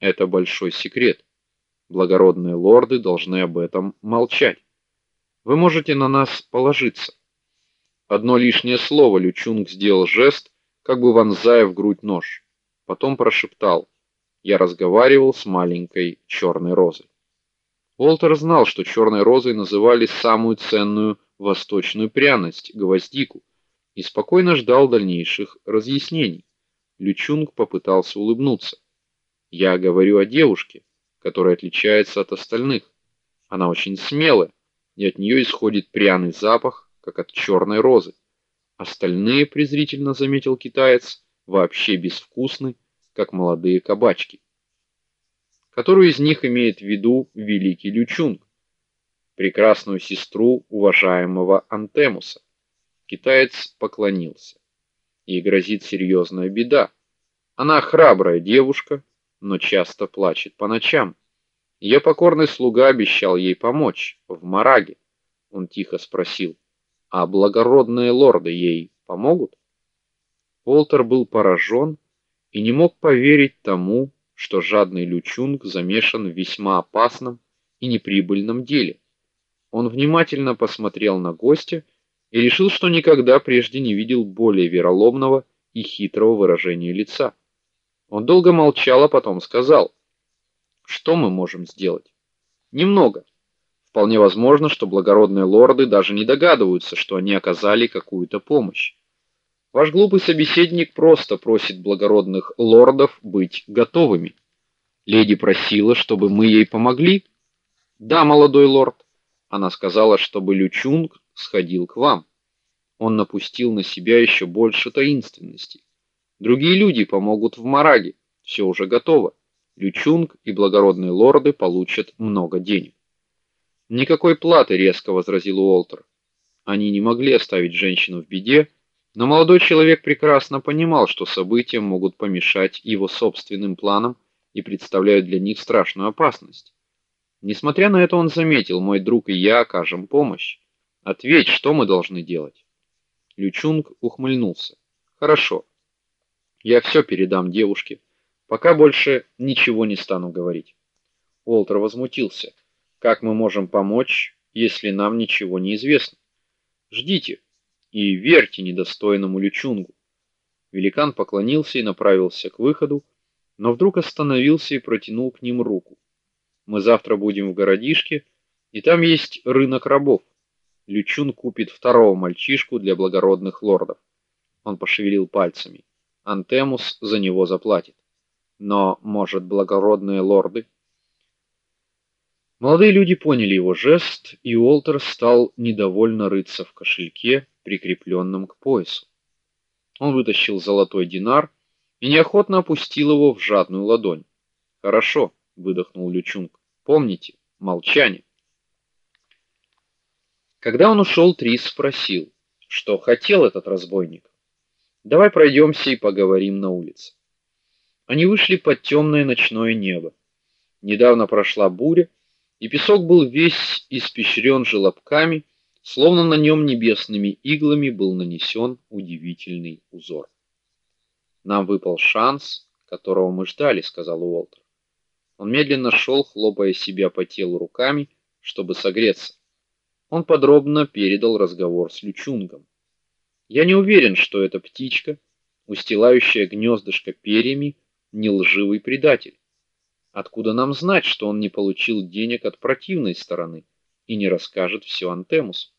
Это большой секрет. Благородные лорды должны об этом молчать. Вы можете на нас положиться. Одно лишнее слово Лючунг сделал жест, как бы вонзая в грудь нож. Потом прошептал: "Я разговаривал с маленькой черной розой". Уолтер знал, что черной розой называли самую ценную восточную пряность гвоздику, и спокойно ждал дальнейших разъяснений. Лючунг попытался улыбнуться. "Я говорю о девушке, которая отличается от остальных. Она очень смелая, и от нее исходит пряный запах, как от черной розы. Остальные, презрительно заметил китаец, вообще безвкусны, как молодые кабачки. Которую из них имеет в виду великий Лючунг? Прекрасную сестру уважаемого Антемуса. Китаец поклонился. Ей грозит серьезная беда. Она храбрая девушка, но часто плачет по ночам. Ее покорный слуга обещал ей помочь в Мараге. Он тихо спросил: а благородные лорды ей помогут? Волтер был поражен и не мог поверить тому, что жадный Лючунг замешан в весьма опасном и неприбыльном деле. Он внимательно посмотрел на гостя и решил, что никогда прежде не видел более вероломного и хитрого выражения лица. Он долго молчал, а потом сказал: "Что мы можем сделать?" "Немного. Вполне возможно, что благородные лорды даже не догадываются, что они оказали какую-то помощь. Ваш глупый собеседник просто просит благородных лордов быть готовыми. Леди просила, чтобы мы ей помогли. Да, молодой лорд. Она сказала, чтобы Лючунг сходил к вам. Он напустил на себя еще больше таинственности. Другие люди помогут в Мараге. Все уже готово. Лючунг и благородные лорды получат много денег. Никакой платы, резко возразил Уолтер. Они не могли оставить женщину в беде, но молодой человек прекрасно понимал, что события могут помешать его собственным планам и представляют для них страшную опасность. Несмотря на это, он заметил: "Мой друг и я окажем помощь. Ответь, что мы должны делать?" Лючунг ухмыльнулся. "Хорошо. Я все передам девушке. Пока больше ничего не стану говорить". Уолтер возмутился. Как мы можем помочь, если нам ничего не известно? Ждите и верьте недостойному Лючунгу. Великан поклонился и направился к выходу, но вдруг остановился и протянул к ним руку. Мы завтра будем в городишке, и там есть рынок рабов. Лючун купит второго мальчишку для благородных лордов. Он пошевелил пальцами. Антемус за него заплатит. Но, может, благородные лорды Молодые люди поняли его жест, и Уолтер стал недовольно рыться в кошельке, прикрепленном к поясу. Он вытащил золотой динар и неохотно опустил его в жадную ладонь. "Хорошо", выдохнул Лючунг. "Помните, молчание". Когда он ушел, Трис спросил, что хотел этот разбойник. "Давай пройдемся и поговорим на улице". Они вышли под темное ночное небо. Недавно прошла буря, и песок был весь испещрен желобками, словно на нем небесными иглами был нанесен удивительный узор. Нам выпал шанс, которого мы ждали, сказал Уолтер. Он медленно шел, хлопая себя по телу руками, чтобы согреться. Он подробно передал разговор с Лючунгом. Я не уверен, что эта птичка, устилающая гнездышко перьями, не лживый предатель. Откуда нам знать, что он не получил денег от противной стороны и не расскажет все Антемусу?